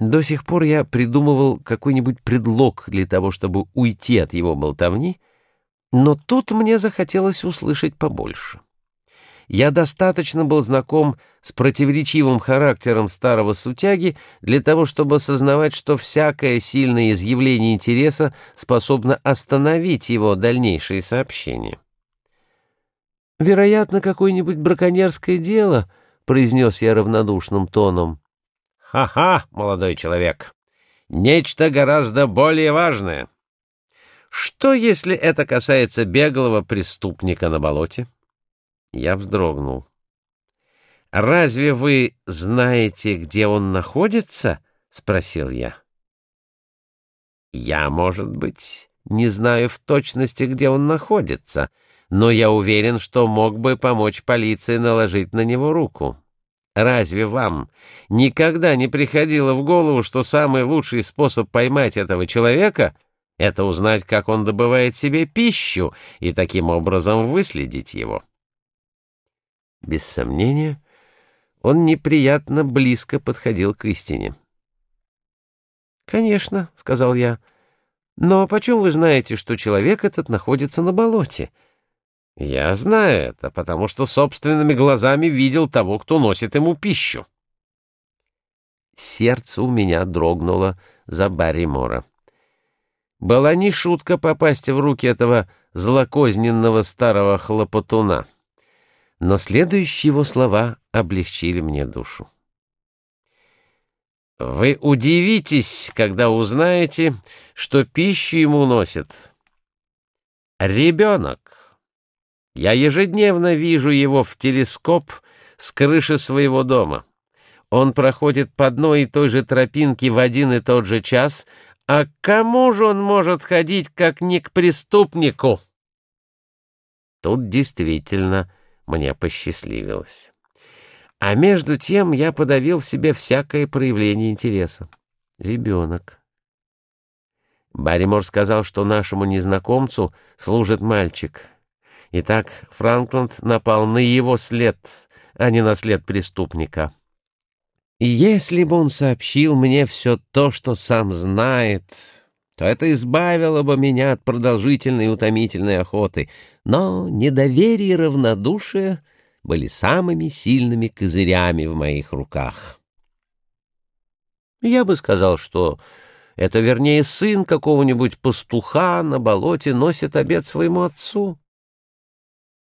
До сих пор я придумывал какой-нибудь предлог для того, чтобы уйти от его болтовни, но тут мне захотелось услышать побольше. Я достаточно был знаком с противоречивым характером старого сутяги для того, чтобы осознавать, что всякое сильное изъявление интереса способно остановить его дальнейшие сообщения. «Вероятно, какое-нибудь браконьерское дело», — произнес я равнодушным тоном. «Ха-ха, молодой человек! Нечто гораздо более важное. Что, если это касается беглого преступника на болоте?» Я вздрогнул. «Разве вы знаете, где он находится?» — спросил я. «Я, может быть, не знаю в точности, где он находится, но я уверен, что мог бы помочь полиции наложить на него руку». Разве вам никогда не приходило в голову, что самый лучший способ поймать этого человека — это узнать, как он добывает себе пищу, и таким образом выследить его? Без сомнения, он неприятно близко подходил к истине. «Конечно», — сказал я, — «но почем вы знаете, что человек этот находится на болоте?» Я знаю это, потому что собственными глазами видел того, кто носит ему пищу. Сердце у меня дрогнуло за Барри Мора. Была не шутка попасть в руки этого злокозненного старого хлопотуна. Но следующие его слова облегчили мне душу. «Вы удивитесь, когда узнаете, что пищу ему носит ребенок». Я ежедневно вижу его в телескоп с крыши своего дома. Он проходит по одной и той же тропинке в один и тот же час, а к кому же он может ходить, как не к преступнику? Тут действительно мне посчастливилось. А между тем я подавил в себе всякое проявление интереса. Ребенок. Барримор сказал, что нашему незнакомцу служит мальчик — Итак, Франкланд напал на его след, а не на след преступника. И если бы он сообщил мне все то, что сам знает, то это избавило бы меня от продолжительной и утомительной охоты. Но недоверие и равнодушие были самыми сильными козырями в моих руках. Я бы сказал, что это, вернее, сын какого-нибудь пастуха на болоте носит обед своему отцу.